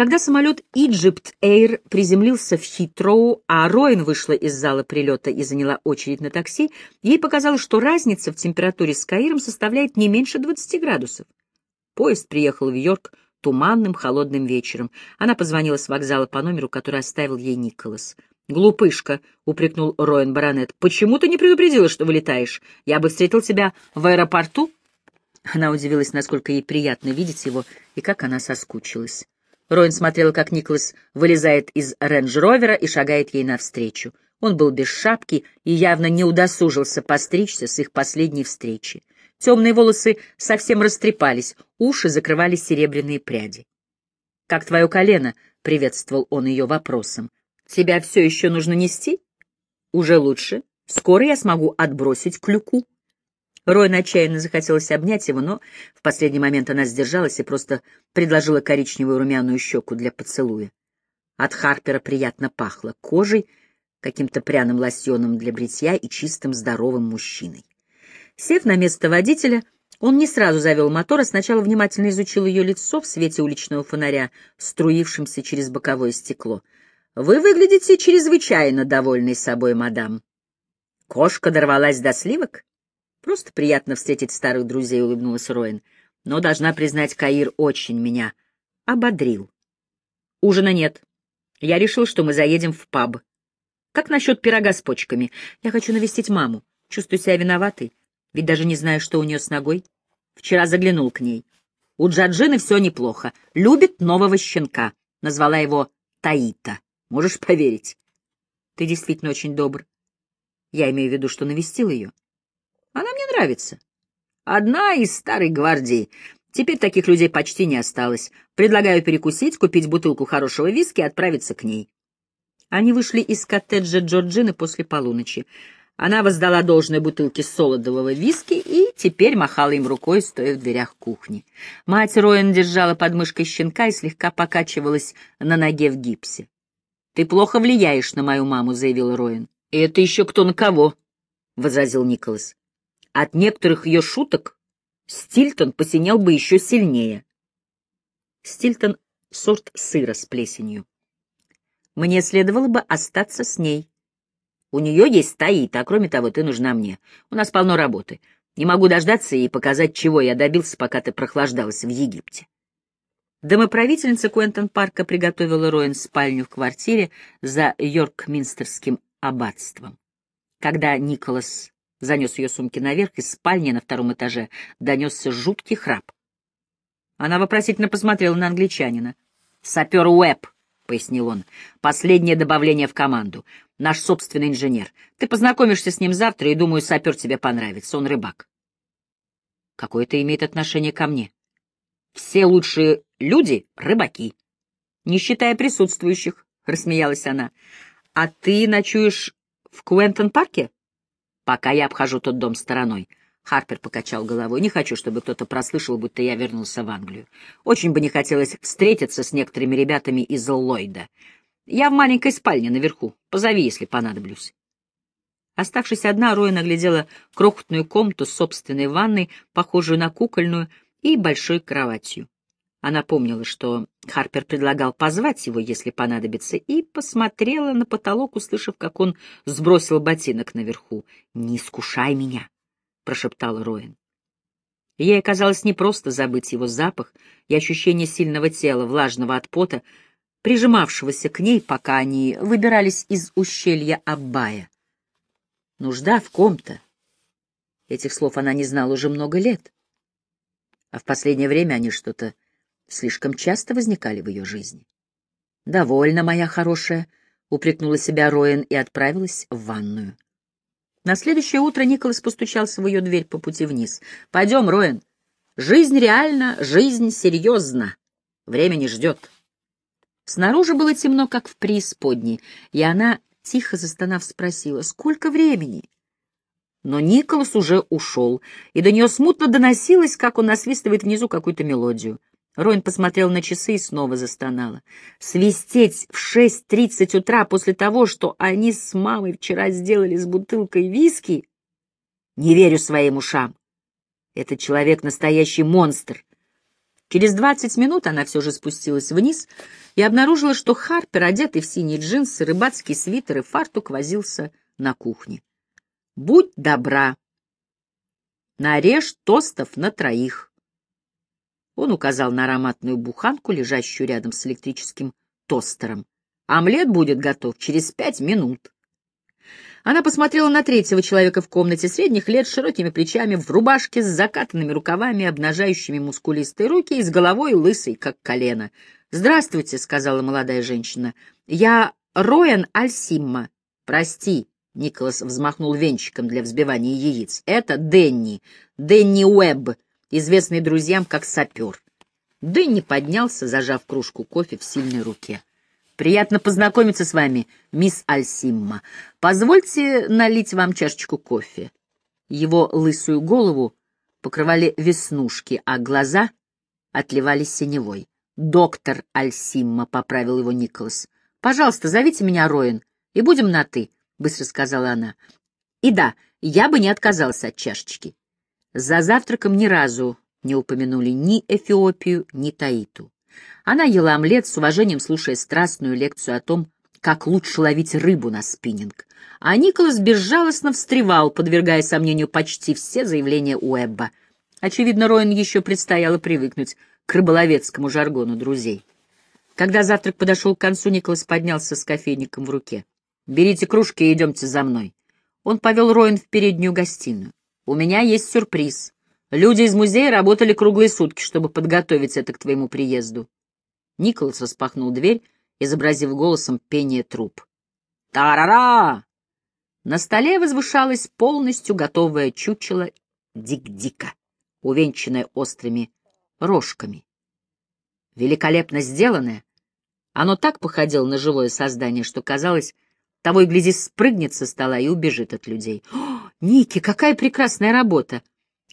Когда самолет Egypt Air приземлился в Хитроу, а Роин вышла из зала прилета и заняла очередь на такси, ей показалось, что разница в температуре с Каиром составляет не меньше 20 градусов. Поезд приехал в Йорк туманным, холодным вечером. Она позвонила с вокзала по номеру, который оставил ей Николас. «Глупышка», — упрекнул Роин Баронет, — «почему ты не предупредила, что вылетаешь? Я бы встретил тебя в аэропорту». Она удивилась, насколько ей приятно видеть его и как она соскучилась. Роин смотрела, как Николас вылезает из рейндж-ровера и шагает ей навстречу. Он был без шапки и явно не удосужился постричься с их последней встречи. Темные волосы совсем растрепались, уши закрывали серебряные пряди. «Как твое колено?» — приветствовал он ее вопросом. «Тебя все еще нужно нести?» «Уже лучше. Скоро я смогу отбросить клюку». Ройн отчаянно захотелось обнять его, но в последний момент она сдержалась и просто предложила коричневую румяную щеку для поцелуя. От Харпера приятно пахло кожей, каким-то пряным лосьоном для бритья и чистым здоровым мужчиной. Сев на место водителя, он не сразу завел мотор, а сначала внимательно изучил ее лицо в свете уличного фонаря, струившимся через боковое стекло. «Вы выглядите чрезвычайно довольной собой, мадам». «Кошка дорвалась до сливок?» Просто приятно встретить старых друзей, — улыбнулась Роин. Но, должна признать, Каир очень меня ободрил. Ужина нет. Я решил, что мы заедем в паб. Как насчет пирога с почками? Я хочу навестить маму. Чувствую себя виноватой, ведь даже не знаю, что у нее с ногой. Вчера заглянул к ней. У Джаджины все неплохо. Любит нового щенка. Назвала его Таита. Можешь поверить? Ты действительно очень добр. Я имею в виду, что навестил ее. Она мне нравится. Одна из старой гвардии. Теперь таких людей почти не осталось. Предлагаю перекусить, купить бутылку хорошего виски и отправиться к ней. Они вышли из коттеджа Джорджины после полуночи. Она воздала должное бутылке солодового виски и теперь махала им рукой, стоя в дверях кухни. Мать Роэн держала под мышкой щенка и слегка покачивалась на ноге в гипсе. — Ты плохо влияешь на мою маму, — заявил Роэн. — И это еще кто на кого? — возразил Николас. От некоторых ее шуток Стильтон посинел бы еще сильнее. Стильтон — сорт сыра с плесенью. Мне следовало бы остаться с ней. У нее есть Таита, а кроме того, ты нужна мне. У нас полно работы. Не могу дождаться и показать, чего я добился, пока ты прохлаждалась в Египте. Домоправительница Куэнтон Парка приготовила Роэн спальню в квартире за Йоркминстерским аббатством. Когда Николас занес ее сумки наверх, из спальни на втором этаже донесся жуткий храп. Она вопросительно посмотрела на англичанина. «Сапер Уэбб», — пояснил он, — «последнее добавление в команду. Наш собственный инженер. Ты познакомишься с ним завтра, и, думаю, сапер тебе понравится. Он рыбак». «Какое это имеет отношение ко мне?» «Все лучшие люди — рыбаки». «Не считая присутствующих», — рассмеялась она. «А ты ночуешь в Куэнтон-парке?» Пока я обхожу тот дом стороной. Харпер покачал головой. Не хочу, чтобы кто-то прослышал, будто я вернулся в Англию. Очень бы не хотелось встретиться с некоторыми ребятами из Ллойда. Я в маленькой спальне наверху. Позови, если понадоблюсь. Оставшись одна, Роя наглядела крохотную комнату с собственной ванной, похожую на кукольную, и большой кроватью. Она помнила, что Харпер предлагал позвать его, если понадобится, и посмотрела на потолок, услышав, как он сбросил ботинок наверху. «Не искушай меня», — прошептал Роин. Ей оказалось непросто забыть его запах и ощущение сильного тела, влажного от пота, прижимавшегося к ней, пока они выбирались из ущелья Аббая. Нужда в ком-то. Этих слов она не знала уже много лет. А в последнее время они что-то слишком часто возникали в ее жизни. «Довольно, моя хорошая», — упрекнула себя Роэн и отправилась в ванную. На следующее утро Николас постучался в ее дверь по пути вниз. «Пойдем, Роэн. Жизнь реальна, жизнь серьезна. Время не ждет». Снаружи было темно, как в преисподней, и она, тихо застонав, спросила, «Сколько времени?» Но Николас уже ушел, и до нее смутно доносилось, как он насвистывает внизу какую-то мелодию. Роин посмотрел на часы и снова застонала. Свистеть в шесть тридцать утра после того, что они с мамой вчера сделали с бутылкой виски? Не верю своим ушам. Этот человек — настоящий монстр. Через двадцать минут она все же спустилась вниз и обнаружила, что Харпер, одетый в синие джинсы, рыбацкий свитер и фартук, возился на кухне. «Будь добра. Нарежь тостов на троих». Он указал на ароматную буханку, лежащую рядом с электрическим тостером. «Омлет будет готов через пять минут». Она посмотрела на третьего человека в комнате средних лет с широкими плечами, в рубашке с закатанными рукавами, обнажающими мускулистые руки и с головой лысой, как колено. «Здравствуйте», — сказала молодая женщина. «Я Роэн Альсимма». «Прости», — Николас взмахнул венчиком для взбивания яиц. «Это Денни, Денни Уэбб, известный друзьям как сапер». Денни поднялся, зажав кружку кофе в сильной руке. Приятно познакомиться с вами, мисс Альсимма. Позвольте налить вам чашечку кофе. Его лысую голову покрывали веснушки, а глаза отливали синевой. Доктор Альсимма, — поправил его Николас. — Пожалуйста, зовите меня Роин, и будем на «ты», — быстро сказала она. И да, я бы не отказался от чашечки. За завтраком ни разу не упомянули ни Эфиопию, ни Таиту. Она ела омлет с уважением, слушая страстную лекцию о том, как лучше ловить рыбу на спиннинг. А Николас безжалостно встревал, подвергая сомнению почти все заявления Уэбба. Очевидно, Роин еще предстояло привыкнуть к рыболовецкому жаргону друзей. Когда завтрак подошел к концу, Николас поднялся с кофейником в руке. «Берите кружки и идемте за мной». Он повел Роин в переднюю гостиную. «У меня есть сюрприз. Люди из музея работали круглые сутки, чтобы подготовить это к твоему приезду. Николас распахнул дверь, изобразив голосом пение труб. «Тарара!» На столе возвышалось полностью готовое чучело Дик-Дика, увенчанное острыми рожками. Великолепно сделанное, оно так походило на живое создание, что казалось, того и гляди спрыгнет со стола и убежит от людей. «О, Ники, какая прекрасная работа!»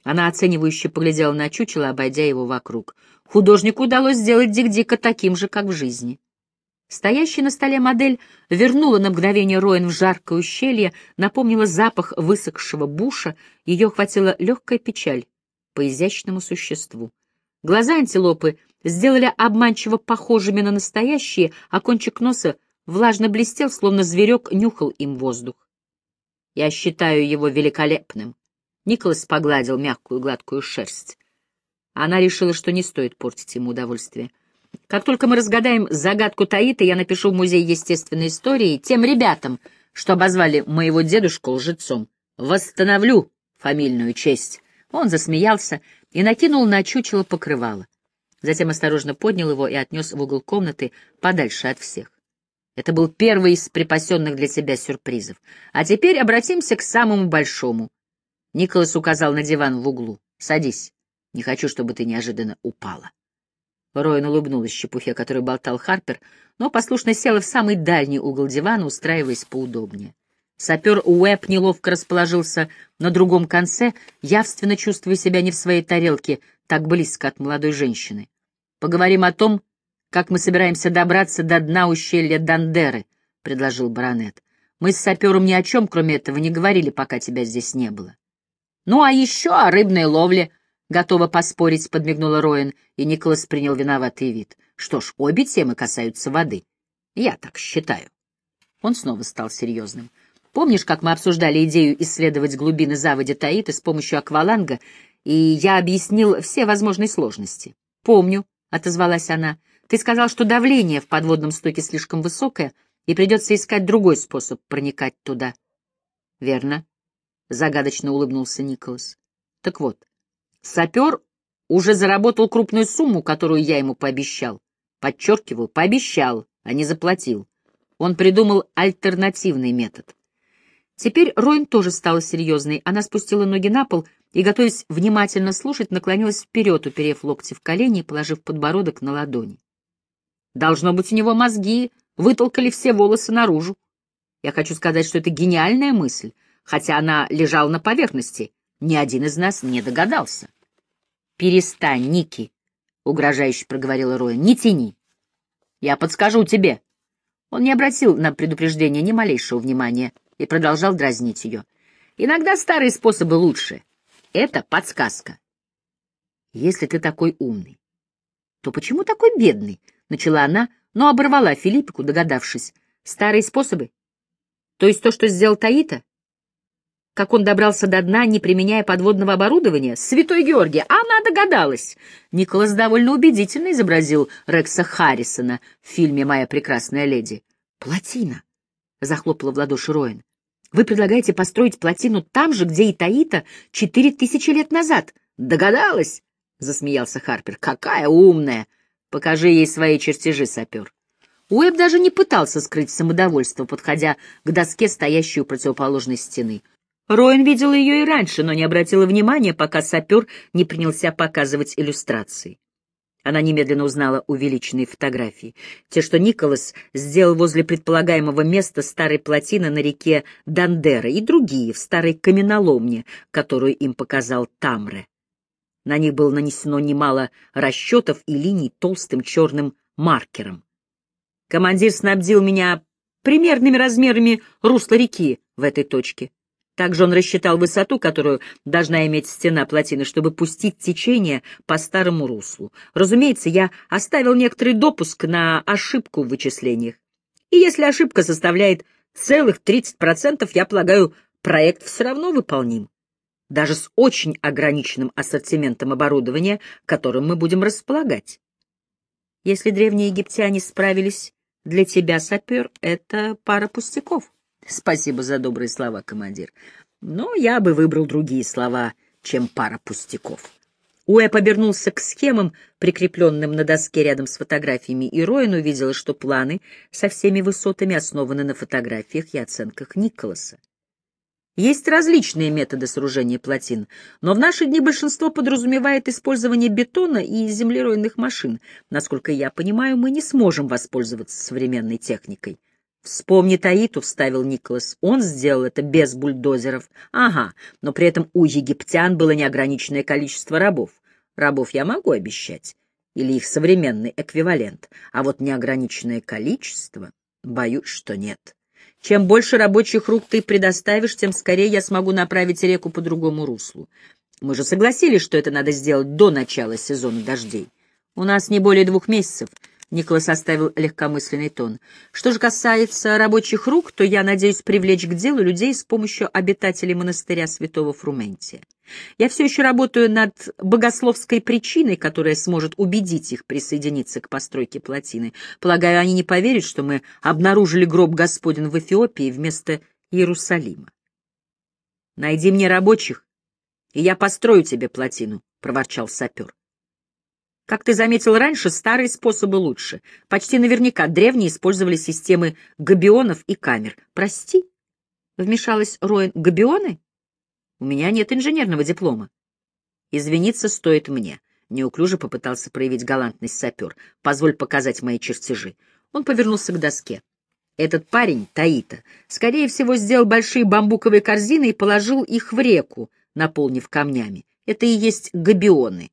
Она оценивающе поглядела на чучело, обойдя его вокруг. Художнику удалось сделать Дик-Дика таким же, как в жизни. Стоящая на столе модель вернула на мгновение Роин в жаркое ущелье, напомнила запах высохшего буша, ее хватила легкая печаль по изящному существу. Глаза антилопы сделали обманчиво похожими на настоящие, а кончик носа влажно блестел, словно зверек нюхал им воздух. Я считаю его великолепным, Николас погладил мягкую гладкую шерсть. Она решила, что не стоит портить ему удовольствие. Как только мы разгадаем загадку Таита, я напишу в Музей естественной истории тем ребятам, что обозвали моего дедушку лжецом. Восстановлю фамильную честь. Он засмеялся и накинул на чучело покрывало. Затем осторожно поднял его и отнес в угол комнаты подальше от всех. Это был первый из припасенных для себя сюрпризов. А теперь обратимся к самому большому. Николас указал на диван в углу. «Садись. Не хочу, чтобы ты неожиданно упала». Роин улыбнулась чепухе, который болтал Харпер, но послушно села в самый дальний угол дивана, устраиваясь поудобнее. Сапер Уэб неловко расположился на другом конце, явственно чувствуя себя не в своей тарелке, так близко от молодой женщины. «Поговорим о том, как мы собираемся добраться до дна ущелья Дандеры», — предложил баронет. «Мы с сапером ни о чем, кроме этого, не говорили, пока тебя здесь не было». Ну, а еще о рыбной ловле, готова поспорить, подмигнула Роин, и Николас принял виноватый вид. Что ж, обе темы касаются воды. Я так считаю. Он снова стал серьезным. Помнишь, как мы обсуждали идею исследовать глубины заводи Таита с помощью акваланга, и я объяснил все возможные сложности? Помню, — отозвалась она. Ты сказал, что давление в подводном стоке слишком высокое, и придется искать другой способ проникать туда. Верно. — загадочно улыбнулся Николас. «Так вот, сапер уже заработал крупную сумму, которую я ему пообещал. Подчеркиваю, пообещал, а не заплатил. Он придумал альтернативный метод. Теперь Роин тоже стала серьезной. Она спустила ноги на пол и, готовясь внимательно слушать, наклонилась вперед, уперев локти в колени и положив подбородок на ладони. Должно быть, у него мозги вытолкали все волосы наружу. Я хочу сказать, что это гениальная мысль — хотя она лежала на поверхности. Ни один из нас не догадался. «Перестань, Ники», — угрожающе проговорила Роя, — «не тяни. Я подскажу тебе». Он не обратил на предупреждение ни малейшего внимания и продолжал дразнить ее. «Иногда старые способы лучше. Это подсказка. Если ты такой умный, то почему такой бедный? Начала она, но оборвала Филиппику, догадавшись. Старые способы? То есть то, что сделал Таита? Как он добрался до дна, не применяя подводного оборудования? Святой Георгий, она догадалась. Николас довольно убедительно изобразил Рекса Харрисона в фильме «Моя прекрасная леди». «Плотина!» — захлопала в ладоши Роин. «Вы предлагаете построить плотину там же, где и Таита, четыре тысячи лет назад?» «Догадалась!» — засмеялся Харпер. «Какая умная! Покажи ей свои чертежи, сапер». Уэб даже не пытался скрыть самодовольство, подходя к доске, стоящей у противоположной стены. Роин видел ее и раньше, но не обратила внимания, пока сапер не принялся показывать иллюстрации. Она немедленно узнала увеличенные фотографии. Те, что Николас сделал возле предполагаемого места старой плотины на реке Дандера, и другие в старой каменоломне, которую им показал Тамре. На них было нанесено немало расчетов и линий толстым черным маркером. Командир снабдил меня примерными размерами русла реки в этой точке. Также он рассчитал высоту, которую должна иметь стена плотины, чтобы пустить течение по старому руслу. Разумеется, я оставил некоторый допуск на ошибку в вычислениях. И если ошибка составляет целых 30%, я полагаю, проект все равно выполним. Даже с очень ограниченным ассортиментом оборудования, которым мы будем располагать. Если древние египтяне справились для тебя, сапер, это пара пустяков. Спасибо за добрые слова, командир. Но я бы выбрал другие слова, чем пара пустяков. Уэб обернулся к схемам, прикрепленным на доске рядом с фотографиями, и Роин увидела, что планы со всеми высотами основаны на фотографиях и оценках Николаса. Есть различные методы сооружения плотин, но в наши дни большинство подразумевает использование бетона и землеройных машин. Насколько я понимаю, мы не сможем воспользоваться современной техникой. «Вспомни Таиту», — вставил Николас. «Он сделал это без бульдозеров». «Ага, но при этом у египтян было неограниченное количество рабов. Рабов я могу обещать, или их современный эквивалент, а вот неограниченное количество, боюсь, что нет. Чем больше рабочих рук ты предоставишь, тем скорее я смогу направить реку по другому руслу. Мы же согласились, что это надо сделать до начала сезона дождей. У нас не более двух месяцев». Николас оставил легкомысленный тон. «Что же касается рабочих рук, то я надеюсь привлечь к делу людей с помощью обитателей монастыря святого Фрументия. Я все еще работаю над богословской причиной, которая сможет убедить их присоединиться к постройке плотины. Полагаю, они не поверят, что мы обнаружили гроб Господен в Эфиопии вместо Иерусалима. Найди мне рабочих, и я построю тебе плотину», — проворчал сапер. Как ты заметил раньше, старые способы лучше. Почти наверняка древние использовали системы габионов и камер. Прости, — вмешалась Роин, — габионы? У меня нет инженерного диплома. Извиниться стоит мне. Неуклюже попытался проявить галантность сапер. Позволь показать мои чертежи. Он повернулся к доске. Этот парень, Таита, скорее всего, сделал большие бамбуковые корзины и положил их в реку, наполнив камнями. Это и есть габионы.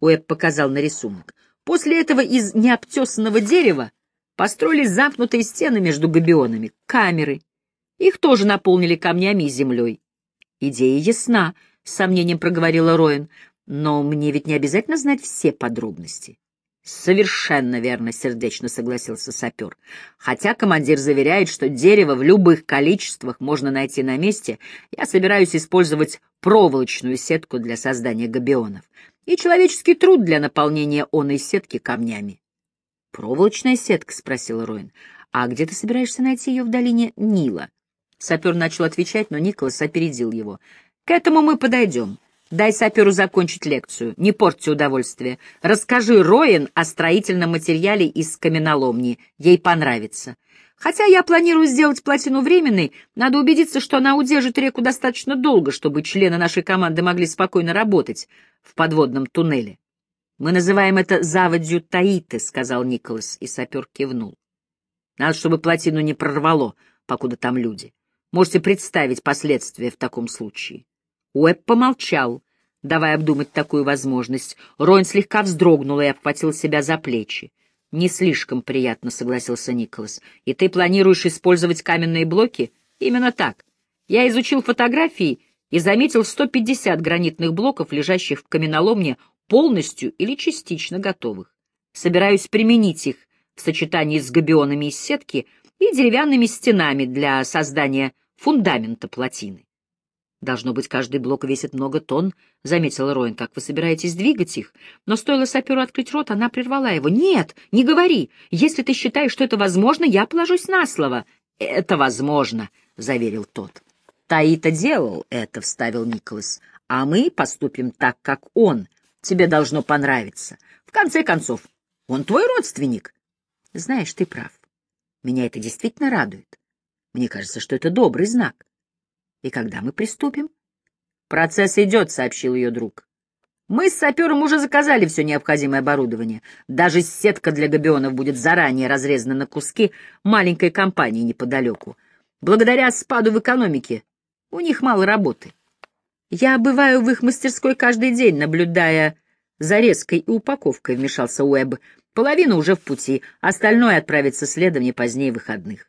Уэб показал на рисунок. После этого из необтесанного дерева построили замкнутые стены между габионами, камеры. Их тоже наполнили камнями и землей. Идея ясна, — с сомнением проговорила Роин, — но мне ведь не обязательно знать все подробности. Совершенно верно, сердечно согласился сапер. Хотя командир заверяет, что дерево в любых количествах можно найти на месте, я собираюсь использовать проволочную сетку для создания габионов и человеческий труд для наполнения оной сетки камнями. «Проволочная сетка?» — спросил Роин. «А где ты собираешься найти ее в долине Нила?» Сапер начал отвечать, но Николас опередил его. «К этому мы подойдем. Дай саперу закончить лекцию. Не портьте удовольствие. Расскажи Роин о строительном материале из каменоломни. Ей понравится. Хотя я планирую сделать плотину временной, надо убедиться, что она удержит реку достаточно долго, чтобы члены нашей команды могли спокойно работать в подводном туннеле. «Мы называем это заводью Таиты», — сказал Николас, и сапер кивнул. «Надо, чтобы плотину не прорвало, покуда там люди. Можете представить последствия в таком случае». Уэб помолчал, давая обдумать такую возможность. Ройн слегка вздрогнул и обхватил себя за плечи. «Не слишком приятно», — согласился Николас. «И ты планируешь использовать каменные блоки?» «Именно так. Я изучил фотографии и заметил 150 гранитных блоков, лежащих в каменоломне, полностью или частично готовых. Собираюсь применить их в сочетании с габионами из сетки и деревянными стенами для создания фундамента плотины. «Должно быть, каждый блок весит много тонн», — заметила Роин. «Как вы собираетесь двигать их?» Но стоило саперу открыть рот, она прервала его. «Нет, не говори. Если ты считаешь, что это возможно, я положусь на слово». «Это возможно», — заверил тот. «Таита делал это», — вставил Николас. «А мы поступим так, как он. Тебе должно понравиться. В конце концов, он твой родственник». «Знаешь, ты прав. Меня это действительно радует. Мне кажется, что это добрый знак. И когда мы приступим? Процесс идет, сообщил ее друг. Мы с сапером уже заказали все необходимое оборудование. Даже сетка для габионов будет заранее разрезана на куски маленькой компании неподалеку. Благодаря спаду в экономике у них мало работы. Я бываю в их мастерской каждый день, наблюдая за резкой и упаковкой, вмешался Уэбб. Половина уже в пути, остальное отправится следом не позднее выходных.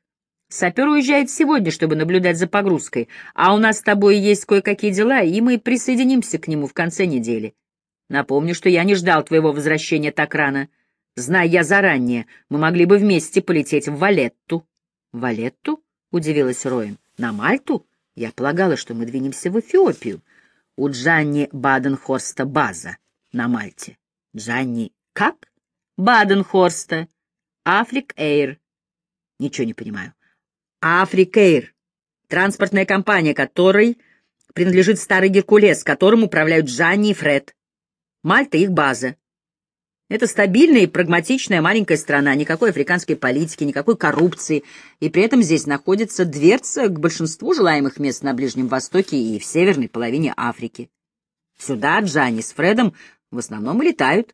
Сапер уезжает сегодня, чтобы наблюдать за погрузкой, а у нас с тобой есть кое-какие дела, и мы присоединимся к нему в конце недели. Напомню, что я не ждал твоего возвращения так рано. Зная я заранее, мы могли бы вместе полететь в Валетту. — Валетту? — удивилась Роем. — На Мальту? Я полагала, что мы двинемся в Эфиопию. У Джанни Баденхорста база на Мальте. Джанни как? Баденхорста. Африк Эйр. Ничего не понимаю. Африкейр, транспортная компания которой принадлежит старый Геркулес, которым управляют Джанни и Фред. Мальта — их база. Это стабильная и прагматичная маленькая страна, никакой африканской политики, никакой коррупции, и при этом здесь находится дверца к большинству желаемых мест на Ближнем Востоке и в северной половине Африки. Сюда Джанни с Фредом в основном и летают.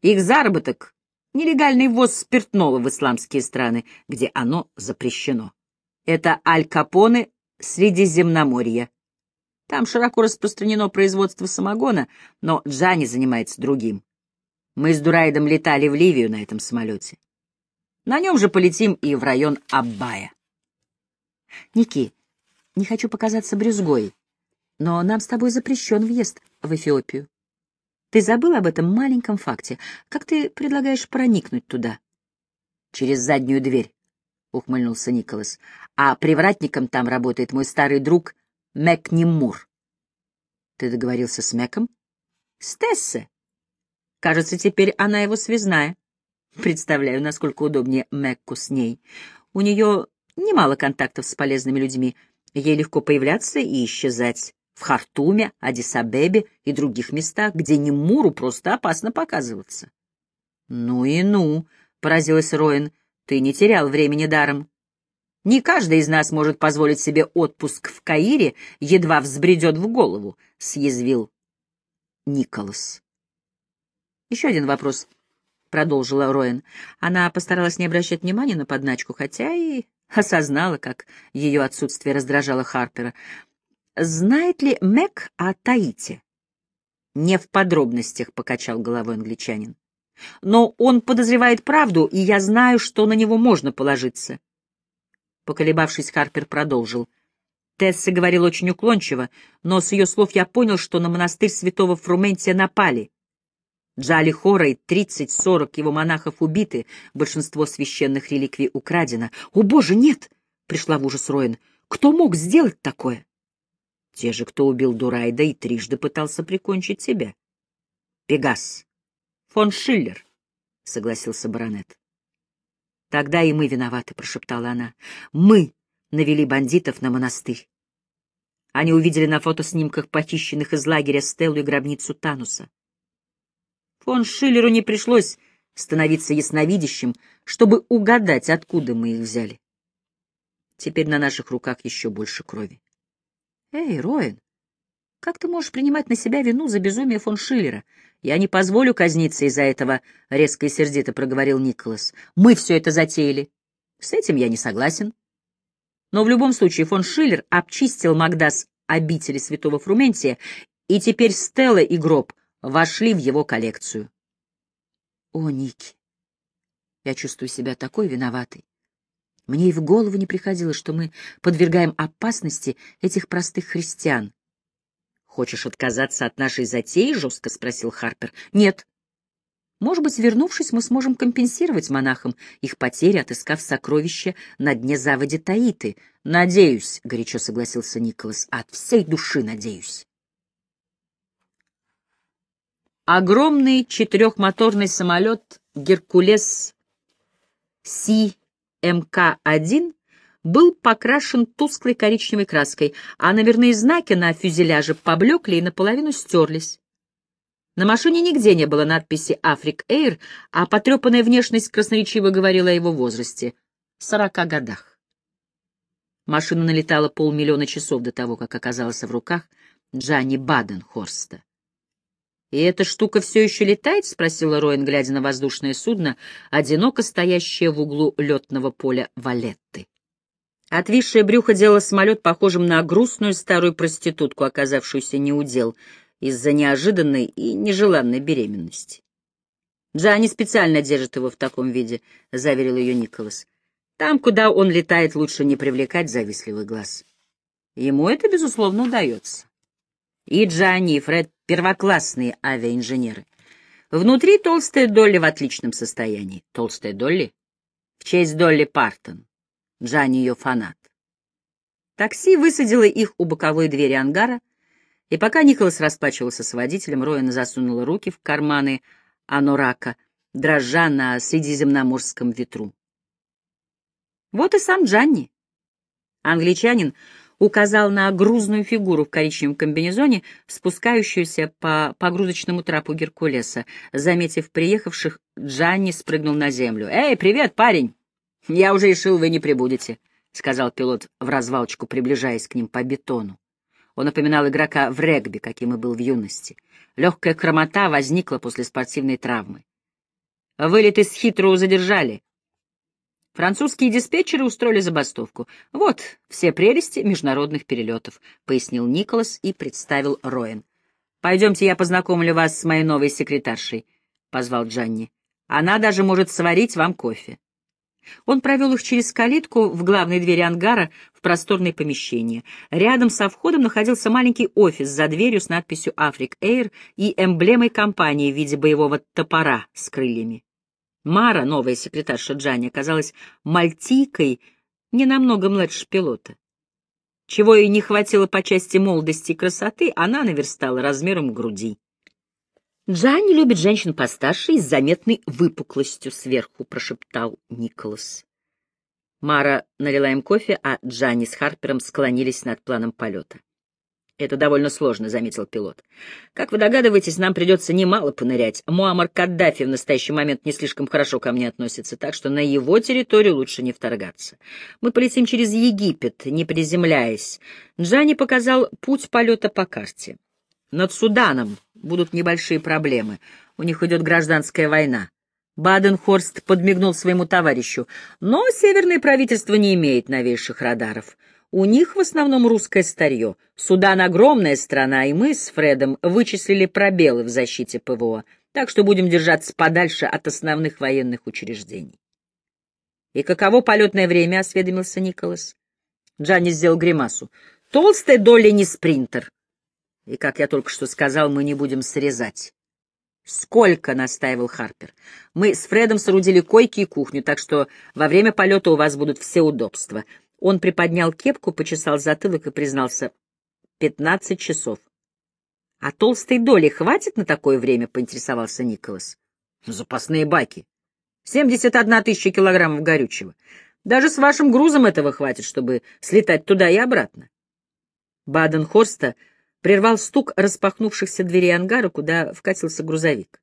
Их заработок — нелегальный ввоз спиртного в исламские страны, где оно запрещено. Это Аль Капоне Средиземноморья. Там широко распространено производство самогона, но Джани занимается другим. Мы с Дураидом летали в Ливию на этом самолете. На нем же полетим и в район Аббая. Ники, не хочу показаться брюзгой, но нам с тобой запрещен въезд в Эфиопию. Ты забыл об этом маленьком факте. Как ты предлагаешь проникнуть туда? Через заднюю дверь. — ухмыльнулся Николас. — А привратником там работает мой старый друг Мэкнимур. — Ты договорился с Мэком? — С Тессе. Кажется, теперь она его связная. Представляю, насколько удобнее Мэкку с ней. У нее немало контактов с полезными людьми. Ей легко появляться и исчезать в Хартуме, Адисабебе и других местах, где Немуру просто опасно показываться. — Ну и ну, — поразилась Роин, ты не терял времени даром. Не каждый из нас может позволить себе отпуск в Каире, едва взбредет в голову, — съязвил Николас. Еще один вопрос, — продолжила Роэн. Она постаралась не обращать внимания на подначку, хотя и осознала, как ее отсутствие раздражало Харпера. Знает ли Мэг о Таите? Не в подробностях, — покачал головой англичанин. Но он подозревает правду, и я знаю, что на него можно положиться. Поколебавшись, Харпер продолжил. Тесса говорил очень уклончиво, но с ее слов я понял, что на монастырь святого Фрументия напали. Джали Хора и тридцать-сорок его монахов убиты, большинство священных реликвий украдено. «О, Боже, нет!» — пришла в ужас Роин. «Кто мог сделать такое?» «Те же, кто убил Дурайда и трижды пытался прикончить себя. Пегас, фон Шиллер, — согласился баронет. — Тогда и мы виноваты, — прошептала она. — Мы навели бандитов на монастырь. Они увидели на фотоснимках похищенных из лагеря Стеллу и гробницу Тануса. Фон Шиллеру не пришлось становиться ясновидящим, чтобы угадать, откуда мы их взяли. Теперь на наших руках еще больше крови. — Эй, Роин, как ты можешь принимать на себя вину за безумие фон Шиллера? Я не позволю казниться из-за этого, — резко и сердито проговорил Николас. Мы все это затеяли. С этим я не согласен. Но в любом случае фон Шиллер обчистил Магдас обители святого Фрументия, и теперь Стелла и гроб вошли в его коллекцию. О, Ники, я чувствую себя такой виноватой. Мне и в голову не приходило, что мы подвергаем опасности этих простых христиан. «Хочешь отказаться от нашей затеи?» — жестко спросил Харпер. «Нет. Может быть, вернувшись, мы сможем компенсировать монахам их потери, отыскав сокровища на дне заводи Таиты. Надеюсь, — горячо согласился Николас, — от всей души надеюсь. Огромный четырехмоторный самолет «Геркулес Си-МК-1» был покрашен тусклой коричневой краской, а номерные знаки на фюзеляже поблекли и наполовину стерлись. На машине нигде не было надписи «Африк Эйр», а потрепанная внешность красноречиво говорила о его возрасте — сорока годах. Машина налетала полмиллиона часов до того, как оказалась в руках Джанни Баденхорста. «И эта штука все еще летает?» — спросила Роин, глядя на воздушное судно, одиноко стоящее в углу летного поля Валетты. Отвисшее брюхо делало самолет похожим на грустную старую проститутку, оказавшуюся неудел из-за неожиданной и нежеланной беременности. «Джанни специально держит его в таком виде», — заверил ее Николас. «Там, куда он летает, лучше не привлекать завистливый глаз. Ему это, безусловно, удается. И Джанни, и Фред — первоклассные авиаинженеры. Внутри толстая Долли в отличном состоянии. Толстая Долли? В честь Долли Партон. Джанни ее фанат. Такси высадило их у боковой двери ангара, и пока Николас расплачивался с водителем, Роина засунула руки в карманы анорака, дрожа на средиземноморском ветру. Вот и сам Джанни. Англичанин указал на грузную фигуру в коричневом комбинезоне, спускающуюся по погрузочному трапу Геркулеса. Заметив приехавших, Джанни спрыгнул на землю. «Эй, привет, парень!» «Я уже решил, вы не прибудете», — сказал пилот в развалочку, приближаясь к ним по бетону. Он напоминал игрока в регби, каким и был в юности. Легкая хромота возникла после спортивной травмы. Вылет из Хитроу задержали. Французские диспетчеры устроили забастовку. Вот все прелести международных перелетов, — пояснил Николас и представил Роэн. Пойдемте, я познакомлю вас с моей новой секретаршей, — позвал Джанни. Она даже может сварить вам кофе. Он провел их через калитку в главной двери ангара в просторное помещение. Рядом со входом находился маленький офис за дверью с надписью «Африк Эйр» и эмблемой компании в виде боевого топора с крыльями. Мара, новая секретарша Джани, оказалась мальтийкой, не намного младше пилота. Чего ей не хватило по части молодости и красоты, она наверстала размером груди. «Джанни любит женщин постарше и с заметной выпуклостью сверху», — прошептал Николас. Мара налила им кофе, а Джанни с Харпером склонились над планом полета. «Это довольно сложно», — заметил пилот. «Как вы догадываетесь, нам придется немало понырять. Муаммар Каддафи в настоящий момент не слишком хорошо ко мне относится, так что на его территорию лучше не вторгаться. Мы полетим через Египет, не приземляясь. Джанни показал путь полета по карте. Над Суданом будут небольшие проблемы. У них идет гражданская война. Баденхорст подмигнул своему товарищу. Но северное правительство не имеет новейших радаров. У них в основном русское старье. Судан — огромная страна, и мы с Фредом вычислили пробелы в защите ПВО, так что будем держаться подальше от основных военных учреждений. «И каково полетное время?» — осведомился Николас. Джанни сделал гримасу. «Толстая доля не спринтер. И, как я только что сказал, мы не будем срезать. «Сколько?» — настаивал Харпер. «Мы с Фредом соорудили койки и кухню, так что во время полета у вас будут все удобства». Он приподнял кепку, почесал затылок и признался. «Пятнадцать часов». «А толстой доли хватит на такое время?» — поинтересовался Николас. «Запасные баки. Семьдесят одна тысяча килограммов горючего. Даже с вашим грузом этого хватит, чтобы слетать туда и обратно». Баден-Хорста прервал стук распахнувшихся дверей ангара, куда вкатился грузовик.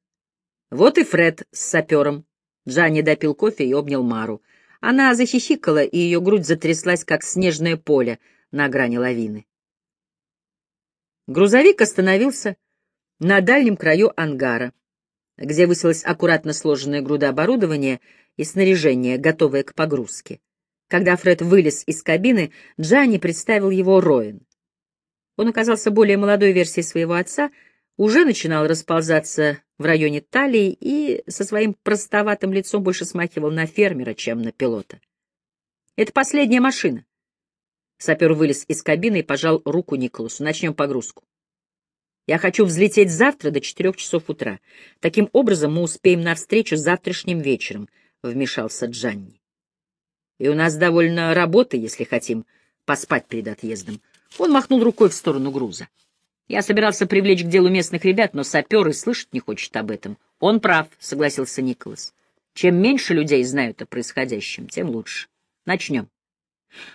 Вот и Фред с сапером. Джанни допил кофе и обнял Мару. Она захихикала, и ее грудь затряслась, как снежное поле на грани лавины. Грузовик остановился на дальнем краю ангара, где высилась аккуратно сложенная груда оборудования и снаряжения, готовое к погрузке. Когда Фред вылез из кабины, Джанни представил его Роин. Он оказался более молодой версией своего отца, уже начинал расползаться в районе талии и со своим простоватым лицом больше смахивал на фермера, чем на пилота. «Это последняя машина». Сапер вылез из кабины и пожал руку Николасу. «Начнем погрузку». Я хочу взлететь завтра до четырех часов утра. Таким образом мы успеем на встречу завтрашним вечером, — вмешался Джанни. И у нас довольно работы, если хотим поспать перед отъездом. Он махнул рукой в сторону груза. Я собирался привлечь к делу местных ребят, но сапер и слышать не хочет об этом. Он прав, — согласился Николас. Чем меньше людей знают о происходящем, тем лучше. Начнем.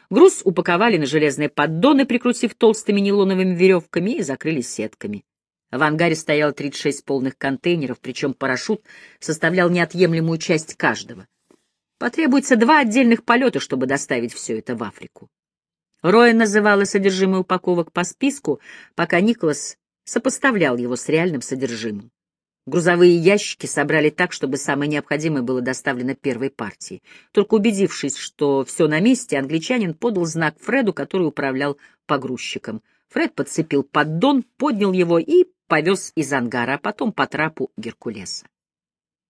Груз упаковали на железные поддоны, прикрутив толстыми нейлоновыми веревками, и закрыли сетками. В ангаре стояло 36 полных контейнеров, причем парашют составлял неотъемлемую часть каждого. Потребуется два отдельных полета, чтобы доставить все это в Африку. Роя называла содержимое упаковок по списку, пока Николас сопоставлял его с реальным содержимым. Грузовые ящики собрали так, чтобы самое необходимое было доставлено первой партии. Только убедившись, что все на месте, англичанин подал знак Фреду, который управлял погрузчиком. Фред подцепил поддон, поднял его и повез из ангара, а потом по трапу Геркулеса.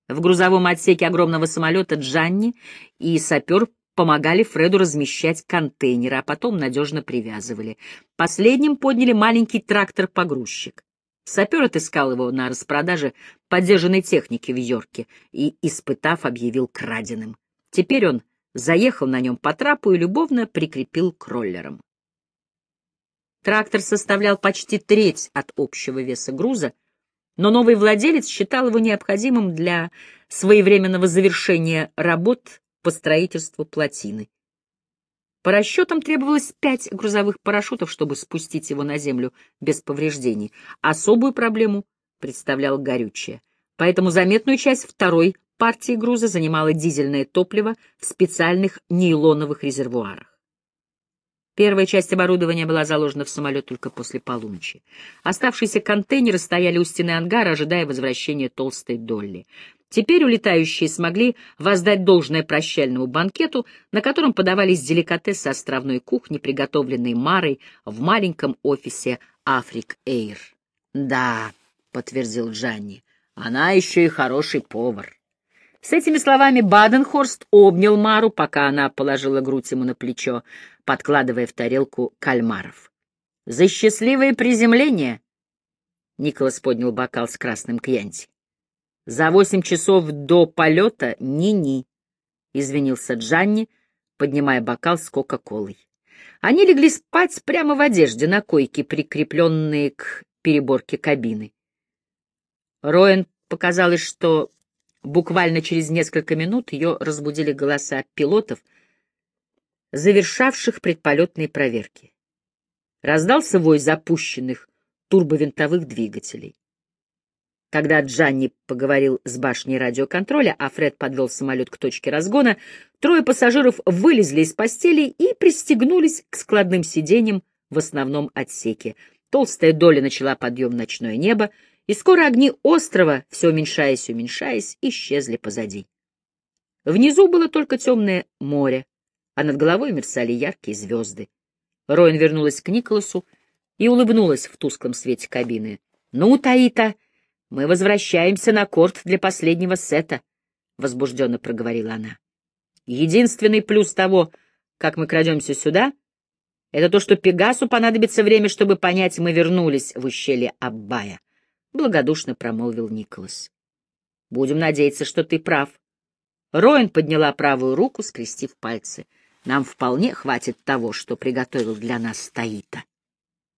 В грузовом отсеке огромного самолета Джанни и сапер помогали Фреду размещать контейнеры, а потом надежно привязывали. Последним подняли маленький трактор-погрузчик. Сапер отыскал его на распродаже поддержанной техники в Йорке и, испытав, объявил краденым. Теперь он заехал на нем по трапу и любовно прикрепил к роллерам. Трактор составлял почти треть от общего веса груза, но новый владелец считал его необходимым для своевременного завершения работ по строительству плотины. По расчетам требовалось пять грузовых парашютов, чтобы спустить его на землю без повреждений. Особую проблему представлял горючее. Поэтому заметную часть второй партии груза занимало дизельное топливо в специальных нейлоновых резервуарах. Первая часть оборудования была заложена в самолет только после полуночи. Оставшиеся контейнеры стояли у стены ангара, ожидая возвращения толстой Долли. Теперь улетающие смогли воздать должное прощальному банкету, на котором подавались деликатесы островной кухни, приготовленные Марой в маленьком офисе Африк Эйр. «Да», — подтвердил Джанни, — «она еще и хороший повар». С этими словами Баденхорст обнял Мару, пока она положила грудь ему на плечо, подкладывая в тарелку кальмаров. «За счастливое приземление!» Николас поднял бокал с красным кьянти. За восемь часов до полета ни-ни, — извинился Джанни, поднимая бокал с Кока-Колой. Они легли спать прямо в одежде на койке, прикрепленные к переборке кабины. Роэн показалось, что буквально через несколько минут ее разбудили голоса пилотов, завершавших предполетные проверки. Раздался вой запущенных турбовинтовых двигателей. Когда Джанни поговорил с башней радиоконтроля, а Фред подвел самолет к точке разгона, трое пассажиров вылезли из постели и пристегнулись к складным сиденьям в основном отсеке. Толстая доля начала подъем в ночное небо, и скоро огни острова, все уменьшаясь и уменьшаясь, исчезли позади. Внизу было только темное море, а над головой мерцали яркие звезды. Роин вернулась к Николасу и улыбнулась в тусклом свете кабины. — Ну, Таита! — «Мы возвращаемся на корт для последнего сета», — возбужденно проговорила она. «Единственный плюс того, как мы крадемся сюда, это то, что Пегасу понадобится время, чтобы понять, мы вернулись в ущелье Аббая», — благодушно промолвил Николас. «Будем надеяться, что ты прав». Роин подняла правую руку, скрестив пальцы. «Нам вполне хватит того, что приготовил для нас Таита».